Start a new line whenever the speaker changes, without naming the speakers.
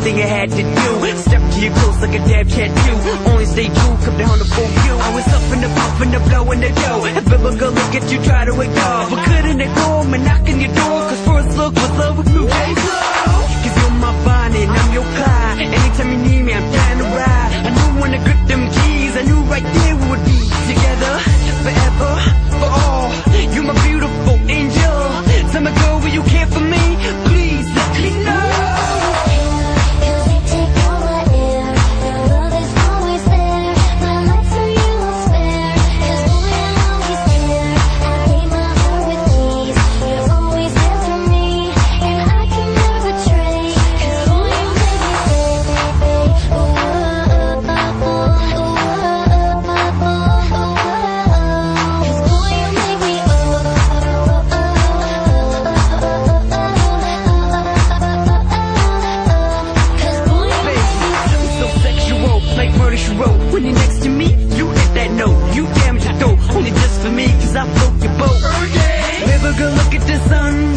Thing I had to do. Step to your close like a dab tattoo. Only stay true, come down to full you. I was up in the up and up, blowing the dough. A biblical look at you, try to ignore. I float your boat. Never look at the sun.